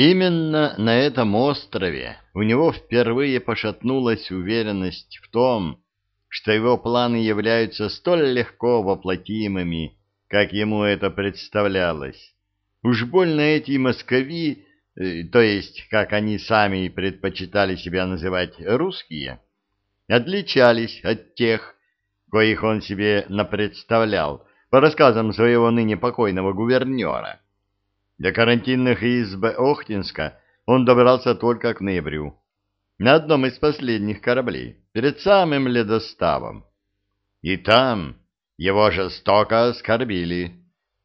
Именно на этом острове у него впервые пошатнулась уверенность в том, что его планы являются столь легко воплотимыми, как ему это представлялось. Уж больно эти москови, э, то есть, как они сами предпочитали себя называть, русские, отличались от тех, коих он себе напредставлял по рассказам своего ныне покойного гувернера. До карантинных изб Охтинска он добрался только к ноябрю, на одном из последних кораблей, перед самым ледоставом. И там его жестоко оскорбили,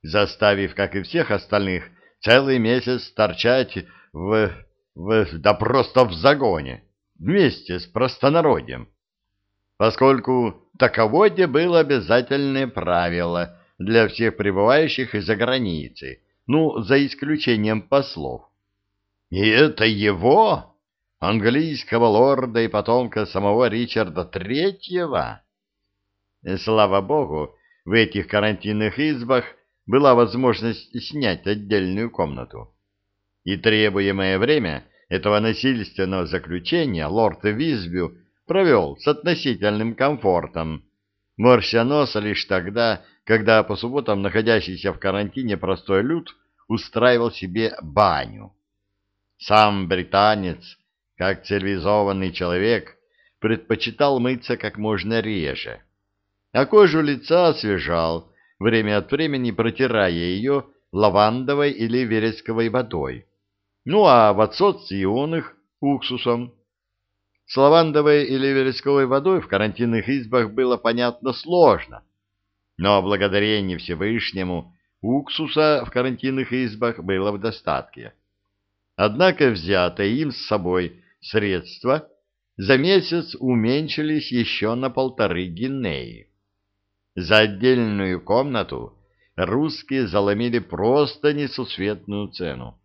заставив, как и всех остальных, целый месяц торчать в... в... да просто в загоне, вместе с простонародьем, поскольку таковое было обязательное правило для всех пребывающих из-за границы, ну, за исключением послов. И это его, английского лорда и потомка самого Ричарда Третьего? Слава богу, в этих карантинных избах была возможность снять отдельную комнату. И требуемое время этого насильственного заключения лорд Визбю провел с относительным комфортом, морща носа лишь тогда, когда по субботам находящийся в карантине простой люд устраивал себе баню. Сам британец, как цивилизованный человек, предпочитал мыться как можно реже, а кожу лица освежал, время от времени протирая ее лавандовой или вересковой водой, ну а в отсутствии он их уксусом. С лавандовой или вересковой водой в карантинных избах было понятно сложно, но благодарение Всевышнему уксуса в карантинных избах было в достатке. Однако взятые им с собой средства за месяц уменьшились еще на полторы гинеи. За отдельную комнату русские заломили просто несусветную цену.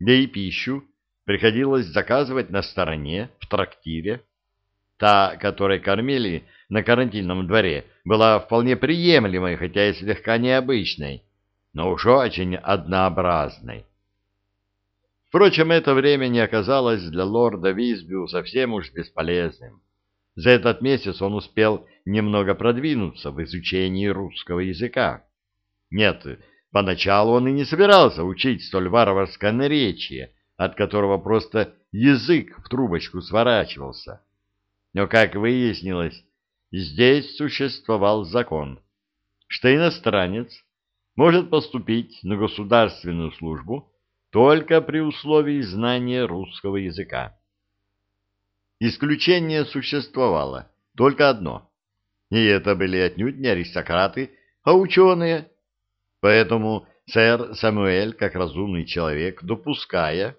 Да и пищу приходилось заказывать на стороне, в трактире. Та, которой кормили на карантинном дворе, была вполне приемлемой, хотя и слегка необычной, но уж очень однообразной. Впрочем, это время не оказалось для лорда Визбю совсем уж бесполезным. За этот месяц он успел немного продвинуться в изучении русского языка. Нет, поначалу он и не собирался учить столь варварское наречие, от которого просто язык в трубочку сворачивался. Но, как выяснилось, здесь существовал закон, что иностранец может поступить на государственную службу только при условии знания русского языка. Исключение существовало только одно, и это были отнюдь не аристократы, а ученые. Поэтому сэр Самуэль, как разумный человек, допуская,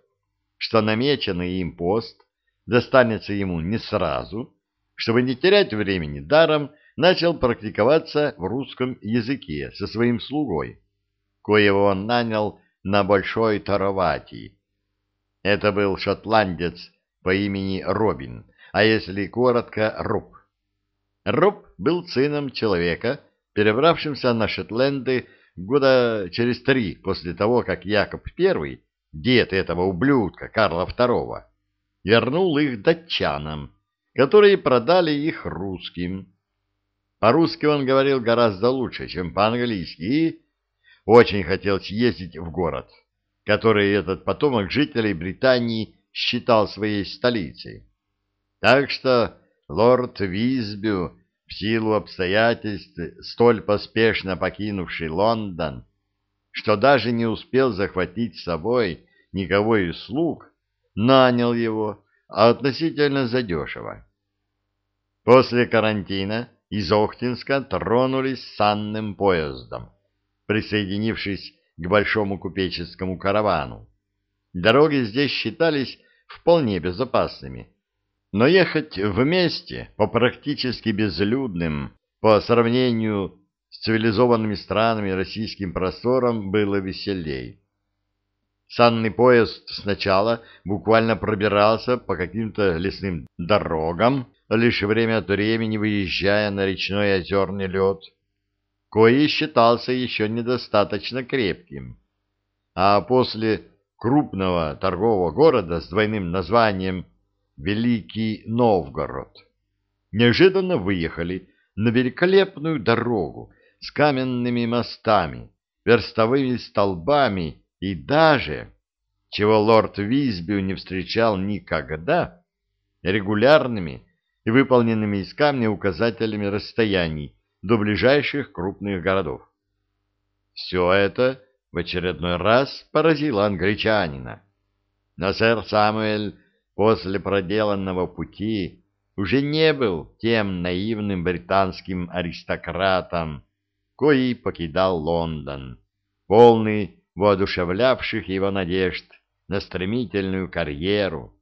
что намеченный им пост достанется ему не сразу, чтобы не терять времени даром, начал практиковаться в русском языке со своим слугой, коего он нанял на Большой Таровати. Это был шотландец по имени Робин, а если коротко, Руб. Руб был сыном человека, перебравшимся на Шетленды года через три после того, как Яков I дед этого ублюдка Карла II, вернул их датчанам, которые продали их русским. По-русски он говорил гораздо лучше, чем по-английски, и очень хотел съездить в город, который этот потомок жителей Британии считал своей столицей. Так что лорд Визбю, в силу обстоятельств, столь поспешно покинувший Лондон, что даже не успел захватить с собой никого из слуг, нанял его, а относительно задешево. После карантина из Охтинска тронулись санным поездом, присоединившись к большому купеческому каравану. Дороги здесь считались вполне безопасными, но ехать вместе по практически безлюдным, по сравнению с цивилизованными странами российским просторам было веселей. Санный поезд сначала буквально пробирался по каким-то лесным дорогам, лишь время от времени выезжая на речной озерный лед, кое считался еще недостаточно крепким. А после крупного торгового города с двойным названием Великий Новгород. Неожиданно выехали на великолепную дорогу с каменными мостами, верстовыми столбами и даже, чего лорд Визбю не встречал никогда, регулярными и выполненными из камня указателями расстояний до ближайших крупных городов. Все это в очередной раз поразило англичанина. Но сэр Самуэль после проделанного пути уже не был тем наивным британским аристократом, кои покидал Лондон, полный воодушевлявших его надежд на стремительную карьеру,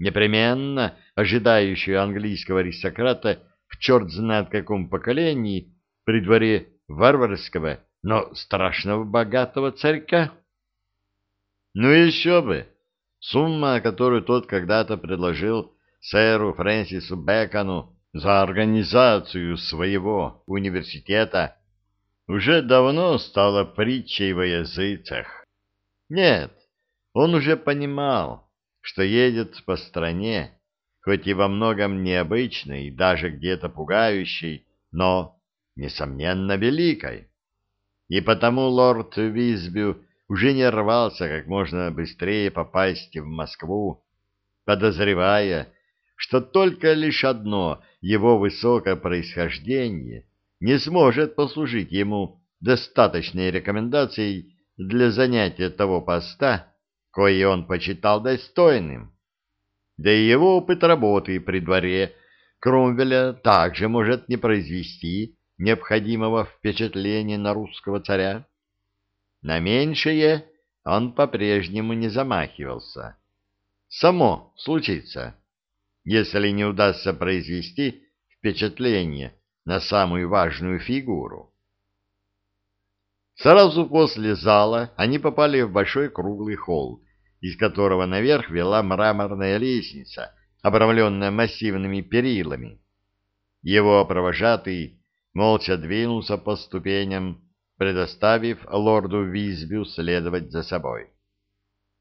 непременно ожидающую английского аристократа в черт знает каком поколении при дворе варварского, но страшного богатого царька. Ну еще бы! Сумма, которую тот когда-то предложил сэру Фрэнсису Бэкону за организацию своего университета, уже давно стала притчей во языцах. Нет, он уже понимал, что едет по стране, хоть и во многом необычной, даже где-то пугающей, но, несомненно, великой. И потому лорд Визбю уже не рвался как можно быстрее попасть в Москву, подозревая, что только лишь одно его высокое происхождение не сможет послужить ему достаточной рекомендацией для занятия того поста, кое он почитал достойным. Да и его опыт работы при дворе Кромвеля также может не произвести необходимого впечатления на русского царя. На меньшее он по-прежнему не замахивался. Само случится, если не удастся произвести впечатление на самую важную фигуру. Сразу после зала они попали в большой круглый холл, из которого наверх вела мраморная лестница, обрамленная массивными перилами. Его провожатый молча двинулся по ступеням, предоставив лорду Визбю следовать за собой.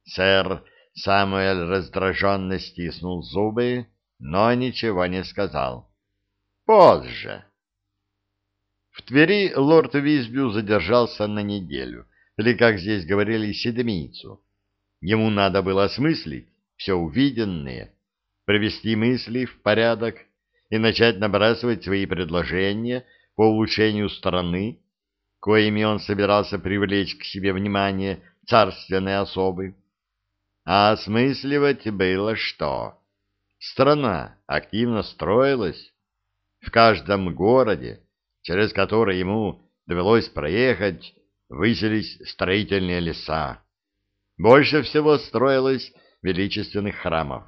Сэр Самуэль раздраженно стиснул зубы, но ничего не сказал. «Позже!» В Твери лорд Визбю задержался на неделю, или, как здесь говорили, седмицу. Ему надо было осмыслить все увиденное, привести мысли в порядок и начать набрасывать свои предложения по улучшению страны, коими он собирался привлечь к себе внимание царственной особы. А осмысливать было что? Страна активно строилась. В каждом городе через который ему довелось проехать, выселись строительные леса. Больше всего строилось величественных храмов.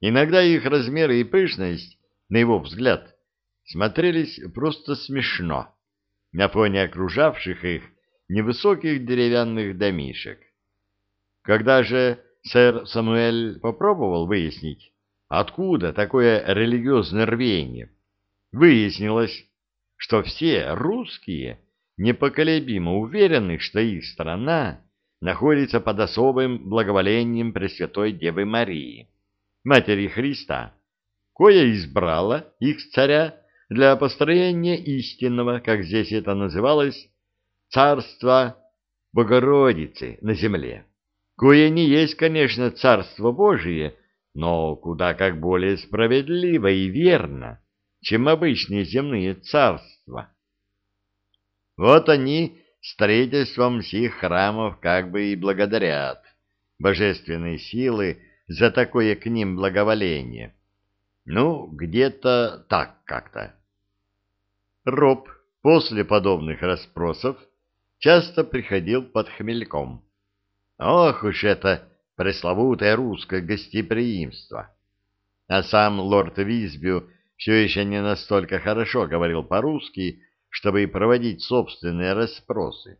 Иногда их размеры и пышность, на его взгляд, смотрелись просто смешно на фоне окружавших их невысоких деревянных домишек. Когда же сэр Самуэль попробовал выяснить, откуда такое религиозное рвение, выяснилось, что все русские непоколебимо уверены, что их страна находится под особым благоволением Пресвятой Девы Марии, Матери Христа, кое избрала их царя для построения истинного, как здесь это называлось, царства Богородицы на земле, кое не есть, конечно, царство Божие, но куда как более справедливо и верно, чем обычные земные царства. Вот они строительством сих храмов как бы и благодарят божественные силы за такое к ним благоволение. Ну, где-то так как-то. Роб после подобных расспросов часто приходил под хмельком. Ох уж это пресловутое русское гостеприимство! А сам лорд Визбю все еще не настолько хорошо говорил по-русски, чтобы проводить собственные расспросы.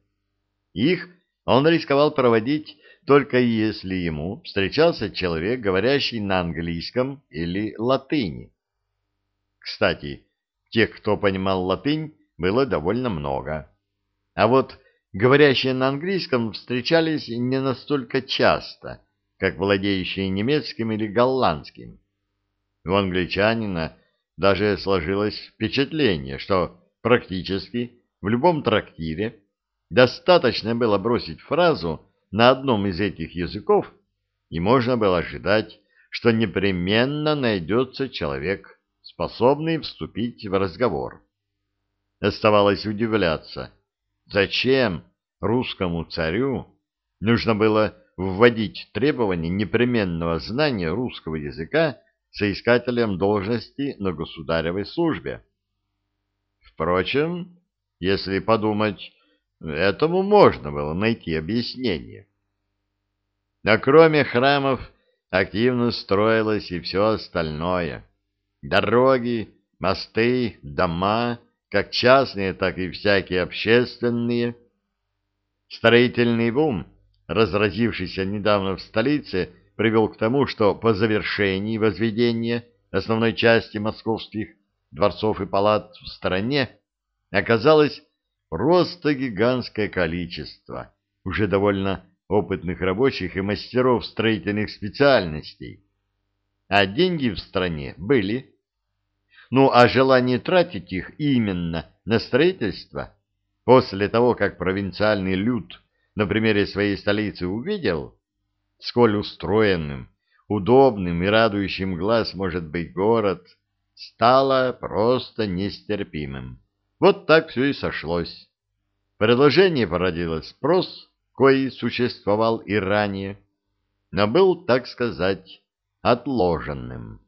Их он рисковал проводить только если ему встречался человек, говорящий на английском или латыни. Кстати, тех, кто понимал латынь, было довольно много. А вот говорящие на английском встречались не настолько часто, как владеющие немецким или голландским. У англичанина даже сложилось впечатление, что практически в любом трактире достаточно было бросить фразу на одном из этих языков, и можно было ожидать, что непременно найдется человек, способный вступить в разговор. Оставалось удивляться, зачем русскому царю нужно было вводить требование непременного знания русского языка соискателям должности на государевой службе. Впрочем, если подумать, этому можно было найти объяснение. Но кроме храмов активно строилось и все остальное. Дороги, мосты, дома, как частные, так и всякие общественные. Строительный бум, разразившийся недавно в столице, привел к тому, что по завершении возведения основной части московских дворцов и палат в стране оказалось просто гигантское количество уже довольно опытных рабочих и мастеров строительных специальностей. А деньги в стране были. Ну, а желание тратить их именно на строительство, после того, как провинциальный люд на примере своей столицы увидел, сколь устроенным, удобным и радующим глаз может быть город, стало просто нестерпимым. Вот так все и сошлось. Предложение породило спрос, кои существовал и ранее, но был, так сказать, отложенным.